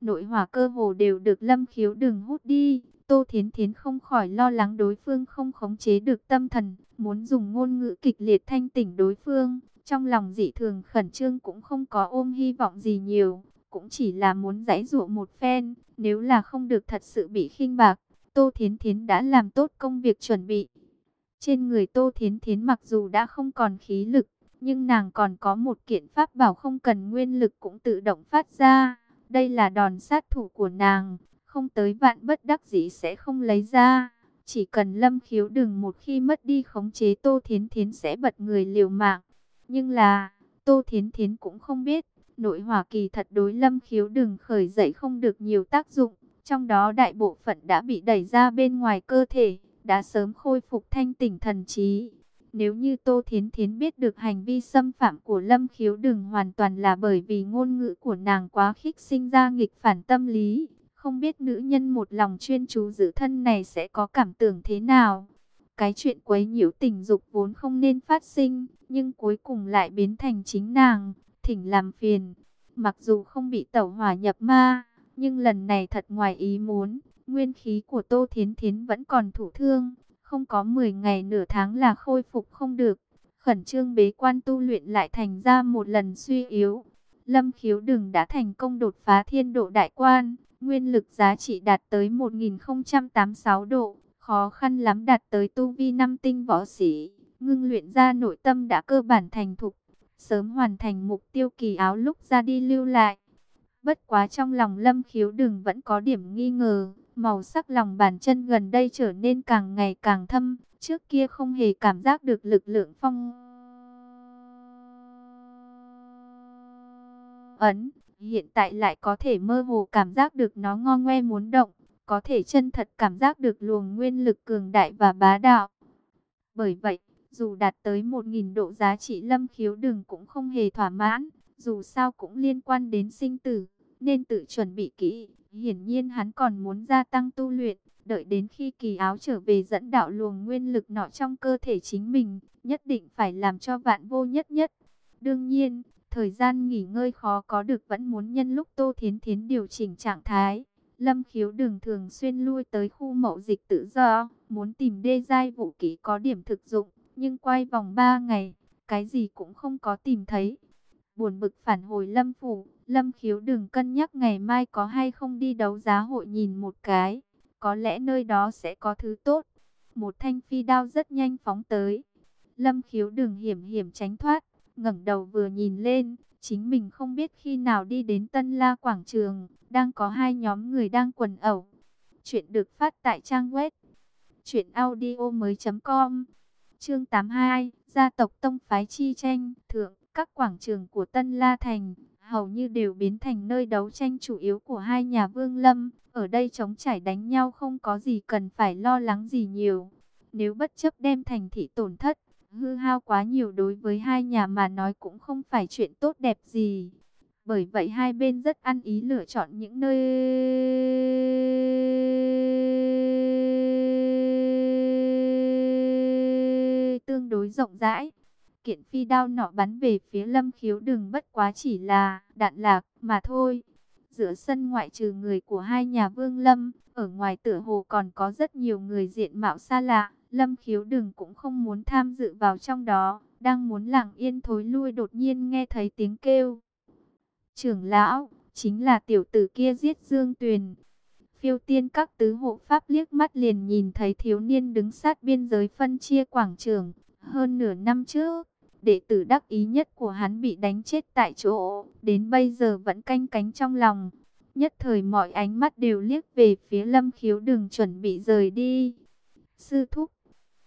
nội hỏa cơ hồ đều được lâm khiếu đừng hút đi. Tô Thiến Thiến không khỏi lo lắng đối phương không khống chế được tâm thần, muốn dùng ngôn ngữ kịch liệt thanh tỉnh đối phương. Trong lòng dị thường khẩn trương cũng không có ôm hy vọng gì nhiều, cũng chỉ là muốn giải dụ một phen, nếu là không được thật sự bị khinh bạc. Tô Thiến Thiến đã làm tốt công việc chuẩn bị. Trên người Tô Thiến Thiến mặc dù đã không còn khí lực, nhưng nàng còn có một kiện pháp bảo không cần nguyên lực cũng tự động phát ra. Đây là đòn sát thủ của nàng, không tới vạn bất đắc dĩ sẽ không lấy ra. Chỉ cần lâm khiếu đừng một khi mất đi khống chế Tô Thiến Thiến sẽ bật người liều mạng. Nhưng là, Tô Thiến Thiến cũng không biết, nội hỏa kỳ thật đối lâm khiếu đừng khởi dậy không được nhiều tác dụng. Trong đó đại bộ phận đã bị đẩy ra bên ngoài cơ thể, đã sớm khôi phục thanh tỉnh thần trí. Nếu như Tô Thiến Thiến biết được hành vi xâm phạm của Lâm Khiếu đừng hoàn toàn là bởi vì ngôn ngữ của nàng quá khích sinh ra nghịch phản tâm lý. Không biết nữ nhân một lòng chuyên chú giữ thân này sẽ có cảm tưởng thế nào. Cái chuyện quấy nhiễu tình dục vốn không nên phát sinh, nhưng cuối cùng lại biến thành chính nàng, thỉnh làm phiền. Mặc dù không bị tẩu hỏa nhập ma, nhưng lần này thật ngoài ý muốn, nguyên khí của Tô Thiến Thiến vẫn còn thủ thương không có 10 ngày nửa tháng là khôi phục không được. Khẩn trương bế quan tu luyện lại thành ra một lần suy yếu. Lâm khiếu đừng đã thành công đột phá thiên độ đại quan, nguyên lực giá trị đạt tới 1086 độ, khó khăn lắm đạt tới tu vi năm tinh võ sĩ, ngưng luyện ra nội tâm đã cơ bản thành thục, sớm hoàn thành mục tiêu kỳ áo lúc ra đi lưu lại. Bất quá trong lòng lâm khiếu đừng vẫn có điểm nghi ngờ, Màu sắc lòng bàn chân gần đây trở nên càng ngày càng thâm, trước kia không hề cảm giác được lực lượng phong ấn, hiện tại lại có thể mơ hồ cảm giác được nó ngo ngoe muốn động, có thể chân thật cảm giác được luồng nguyên lực cường đại và bá đạo. Bởi vậy, dù đạt tới 1.000 độ giá trị lâm khiếu đường cũng không hề thỏa mãn, dù sao cũng liên quan đến sinh tử, nên tự chuẩn bị kỹ. Hiển nhiên hắn còn muốn gia tăng tu luyện, đợi đến khi kỳ áo trở về dẫn đạo luồng nguyên lực nọ trong cơ thể chính mình, nhất định phải làm cho vạn vô nhất nhất. Đương nhiên, thời gian nghỉ ngơi khó có được vẫn muốn nhân lúc Tô Thiến Thiến điều chỉnh trạng thái. Lâm khiếu đường thường xuyên lui tới khu mậu dịch tự do, muốn tìm đê giai vũ kỹ có điểm thực dụng, nhưng quay vòng 3 ngày, cái gì cũng không có tìm thấy. Buồn bực phản hồi Lâm Phủ, Lâm khiếu đừng cân nhắc ngày mai có hay không đi đấu giá hội nhìn một cái. Có lẽ nơi đó sẽ có thứ tốt. Một thanh phi đao rất nhanh phóng tới. Lâm khiếu đừng hiểm hiểm tránh thoát. ngẩng đầu vừa nhìn lên. Chính mình không biết khi nào đi đến Tân La Quảng Trường. Đang có hai nhóm người đang quần ẩu. Chuyện được phát tại trang web. Chuyện audio mới.com Chương 82 Gia tộc Tông Phái Chi Tranh Thượng các quảng trường của Tân La Thành hầu như đều biến thành nơi đấu tranh chủ yếu của hai nhà vương lâm. Ở đây chống trải đánh nhau không có gì cần phải lo lắng gì nhiều. Nếu bất chấp đem thành thị tổn thất, hư hao quá nhiều đối với hai nhà mà nói cũng không phải chuyện tốt đẹp gì. Bởi vậy hai bên rất ăn ý lựa chọn những nơi đối rộng rãi kiện phi đao nọ bắn về phía lâm khiếu đừng bất quá chỉ là đạn lạc mà thôi. Giữa sân ngoại trừ người của hai nhà vương lâm, ở ngoài tựa hồ còn có rất nhiều người diện mạo xa lạ. Lâm khiếu đừng cũng không muốn tham dự vào trong đó, đang muốn lặng yên thối lui đột nhiên nghe thấy tiếng kêu. Trưởng lão, chính là tiểu tử kia giết Dương Tuyền. Phiêu tiên các tứ hộ pháp liếc mắt liền nhìn thấy thiếu niên đứng sát biên giới phân chia quảng trường. Hơn nửa năm trước, đệ tử đắc ý nhất của hắn bị đánh chết tại chỗ, đến bây giờ vẫn canh cánh trong lòng. Nhất thời mọi ánh mắt đều liếc về phía lâm khiếu đừng chuẩn bị rời đi. Sư thúc,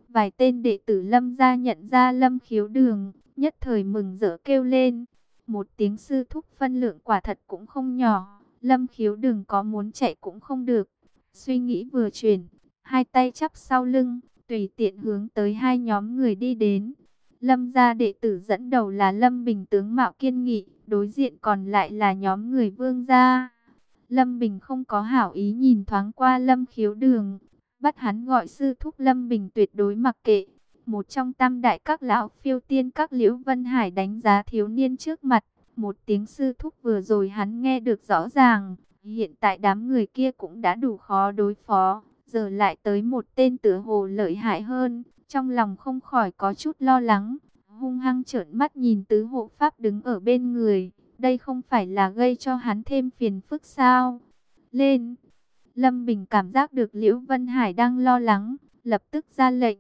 vài tên đệ tử lâm ra nhận ra lâm khiếu đường, nhất thời mừng rỡ kêu lên. Một tiếng sư thúc phân lượng quả thật cũng không nhỏ, lâm khiếu đường có muốn chạy cũng không được. Suy nghĩ vừa chuyển, hai tay chắp sau lưng, tùy tiện hướng tới hai nhóm người đi đến. Lâm gia đệ tử dẫn đầu là Lâm Bình tướng Mạo Kiên Nghị, đối diện còn lại là nhóm người vương gia. Lâm Bình không có hảo ý nhìn thoáng qua Lâm khiếu đường, bắt hắn gọi sư thúc Lâm Bình tuyệt đối mặc kệ. Một trong tam đại các lão phiêu tiên các liễu Vân Hải đánh giá thiếu niên trước mặt, một tiếng sư thúc vừa rồi hắn nghe được rõ ràng, hiện tại đám người kia cũng đã đủ khó đối phó, giờ lại tới một tên tử hồ lợi hại hơn, trong lòng không khỏi có chút lo lắng, hung hăng trợn mắt nhìn tứ hộ pháp đứng ở bên người, đây không phải là gây cho hắn thêm phiền phức sao? Lên! Lâm Bình cảm giác được Liễu Vân Hải đang lo lắng, lập tức ra lệnh.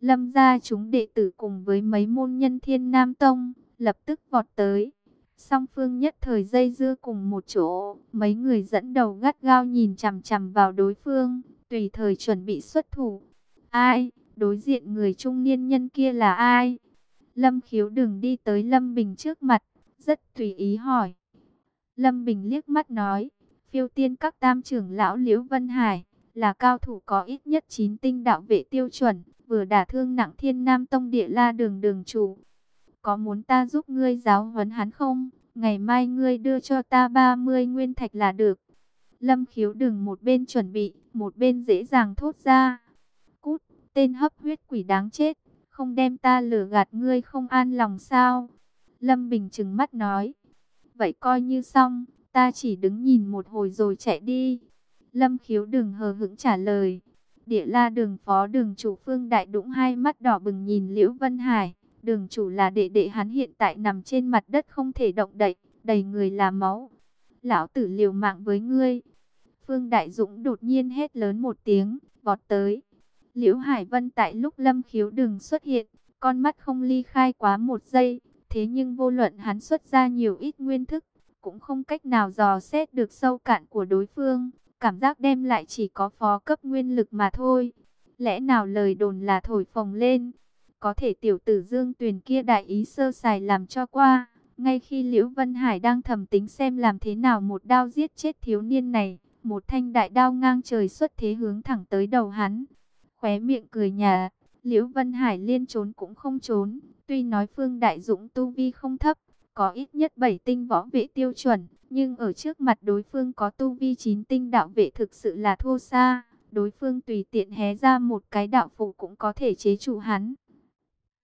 Lâm ra chúng đệ tử cùng với mấy môn nhân thiên Nam Tông, lập tức vọt tới. Song phương nhất thời dây dưa cùng một chỗ, mấy người dẫn đầu gắt gao nhìn chằm chằm vào đối phương, tùy thời chuẩn bị xuất thủ. Ai? Đối diện người trung niên nhân kia là ai? Lâm khiếu đừng đi tới Lâm Bình trước mặt, rất tùy ý hỏi. Lâm Bình liếc mắt nói, phiêu tiên các tam trưởng lão Liễu Vân Hải, là cao thủ có ít nhất 9 tinh đạo vệ tiêu chuẩn, vừa đả thương nặng thiên nam tông địa la đường đường chủ. Có muốn ta giúp ngươi giáo huấn hắn không? Ngày mai ngươi đưa cho ta 30 nguyên thạch là được. Lâm khiếu đừng một bên chuẩn bị, một bên dễ dàng thốt ra. Cút, tên hấp huyết quỷ đáng chết, không đem ta lừa gạt ngươi không an lòng sao? Lâm Bình trừng mắt nói. Vậy coi như xong, ta chỉ đứng nhìn một hồi rồi chạy đi. Lâm khiếu đừng hờ hững trả lời. Địa la đường phó đường chủ phương đại đũng hai mắt đỏ bừng nhìn Liễu Vân Hải. Đường chủ là đệ đệ hắn hiện tại nằm trên mặt đất không thể động đậy, đầy người là máu. Lão tử liều mạng với ngươi. Phương Đại Dũng đột nhiên hét lớn một tiếng, vọt tới. Liễu Hải Vân tại lúc lâm khiếu đường xuất hiện, con mắt không ly khai quá một giây. Thế nhưng vô luận hắn xuất ra nhiều ít nguyên thức, cũng không cách nào dò xét được sâu cạn của đối phương. Cảm giác đem lại chỉ có phó cấp nguyên lực mà thôi. Lẽ nào lời đồn là thổi phồng lên? Có thể tiểu tử Dương Tuyền kia đại ý sơ sài làm cho qua. Ngay khi Liễu Vân Hải đang thầm tính xem làm thế nào một đao giết chết thiếu niên này, một thanh đại đao ngang trời xuất thế hướng thẳng tới đầu hắn. Khóe miệng cười nhà, Liễu Vân Hải liên trốn cũng không trốn, tuy nói Phương Đại Dũng tu vi không thấp, có ít nhất 7 tinh võ vệ tiêu chuẩn, nhưng ở trước mặt đối phương có tu vi 9 tinh đạo vệ thực sự là thua xa. Đối phương tùy tiện hé ra một cái đạo phụ cũng có thể chế trụ hắn.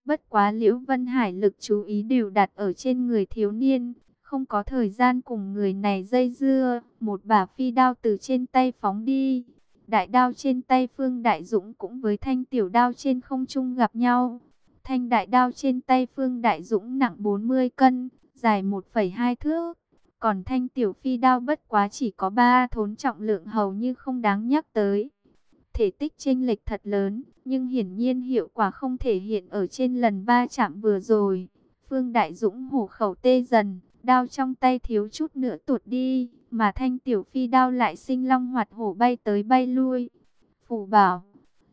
Bất quá Liễu Vân Hải lực chú ý đều đặt ở trên người thiếu niên, không có thời gian cùng người này dây dưa, một bả phi đao từ trên tay phóng đi. Đại đao trên tay Phương Đại Dũng cũng với thanh tiểu đao trên không trung gặp nhau. Thanh đại đao trên tay Phương Đại Dũng nặng 40 cân, dài 1,2 thước. Còn thanh tiểu phi đao bất quá chỉ có 3 thốn trọng lượng hầu như không đáng nhắc tới. Thể tích chênh lệch thật lớn, nhưng hiển nhiên hiệu quả không thể hiện ở trên lần ba chạm vừa rồi. Phương Đại Dũng hổ khẩu tê dần, đao trong tay thiếu chút nữa tuột đi, mà thanh tiểu phi đao lại sinh long hoạt hổ bay tới bay lui. Phủ bảo,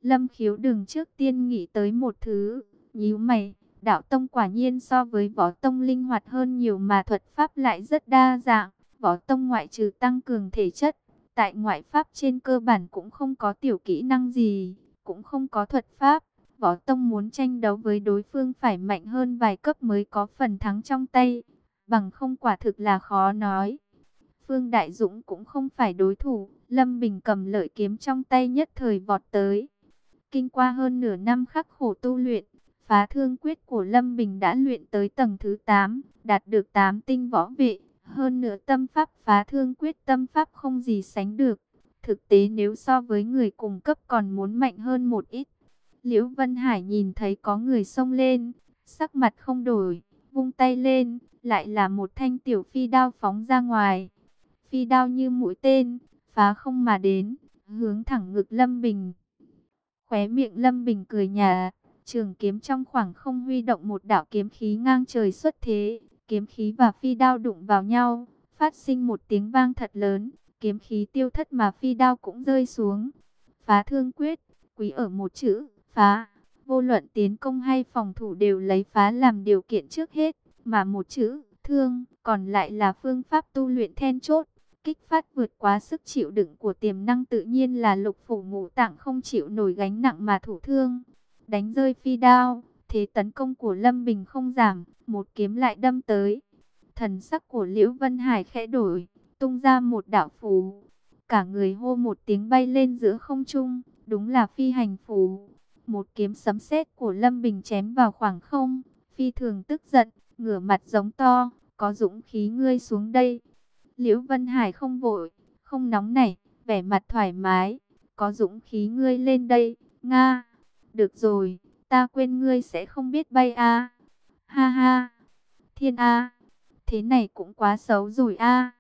Lâm khiếu đừng trước tiên nghĩ tới một thứ, nhíu mày, đạo tông quả nhiên so với võ tông linh hoạt hơn nhiều mà thuật pháp lại rất đa dạng, võ tông ngoại trừ tăng cường thể chất, tại ngoại pháp trên cơ bản cũng không có tiểu kỹ năng gì, cũng không có thuật pháp. Võ Tông muốn tranh đấu với đối phương phải mạnh hơn vài cấp mới có phần thắng trong tay, bằng không quả thực là khó nói. Phương Đại Dũng cũng không phải đối thủ, Lâm Bình cầm lợi kiếm trong tay nhất thời vọt tới. Kinh qua hơn nửa năm khắc khổ tu luyện, phá thương quyết của Lâm Bình đã luyện tới tầng thứ 8, đạt được 8 tinh võ vệ. Hơn nữa tâm pháp phá thương quyết tâm pháp không gì sánh được. Thực tế nếu so với người cùng cấp còn muốn mạnh hơn một ít. Liễu Vân Hải nhìn thấy có người xông lên, sắc mặt không đổi, vung tay lên, lại là một thanh tiểu phi đao phóng ra ngoài. Phi đao như mũi tên, phá không mà đến, hướng thẳng ngực Lâm Bình. Khóe miệng Lâm Bình cười nhà, Trường kiếm trong khoảng không huy động một đạo kiếm khí ngang trời xuất thế, kiếm khí và phi đao đụng vào nhau, phát sinh một tiếng vang thật lớn, kiếm khí tiêu thất mà phi đao cũng rơi xuống. Phá thương quyết, quý ở một chữ, phá, vô luận tiến công hay phòng thủ đều lấy phá làm điều kiện trước hết, mà một chữ, thương, còn lại là phương pháp tu luyện then chốt. Kích phát vượt quá sức chịu đựng của tiềm năng tự nhiên là lục phủ ngũ tạng không chịu nổi gánh nặng mà thủ thương. Đánh rơi phi đao, thế tấn công của Lâm Bình không giảm, một kiếm lại đâm tới. Thần sắc của Liễu Vân Hải khẽ đổi, tung ra một đạo phù. Cả người hô một tiếng bay lên giữa không trung, đúng là phi hành phù. Một kiếm sấm sét của Lâm Bình chém vào khoảng không, phi thường tức giận, ngửa mặt giống to, có dũng khí ngươi xuống đây. Liễu Vân Hải không vội, không nóng nảy, vẻ mặt thoải mái, có dũng khí ngươi lên đây, Nga. Được rồi, ta quên ngươi sẽ không biết bay a. Ha ha. Thiên a. Thế này cũng quá xấu rồi a.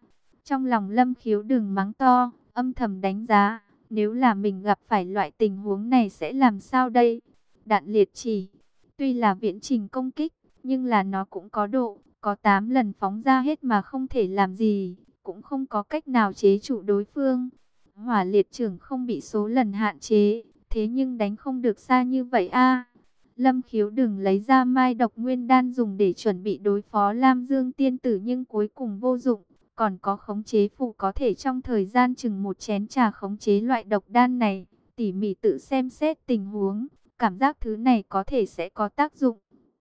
Trong lòng Lâm Khiếu đừng mắng to, âm thầm đánh giá, nếu là mình gặp phải loại tình huống này sẽ làm sao đây? Đạn liệt chỉ, tuy là viễn trình công kích, nhưng là nó cũng có độ, có 8 lần phóng ra hết mà không thể làm gì, cũng không có cách nào chế trụ đối phương. Hỏa liệt trưởng không bị số lần hạn chế, thế nhưng đánh không được xa như vậy a. Lâm khiếu đừng lấy ra mai độc nguyên đan dùng để chuẩn bị đối phó Lam Dương tiên tử nhưng cuối cùng vô dụng. Còn có khống chế phụ có thể trong thời gian chừng một chén trà khống chế loại độc đan này. Tỉ mỉ tự xem xét tình huống, cảm giác thứ này có thể sẽ có tác dụng.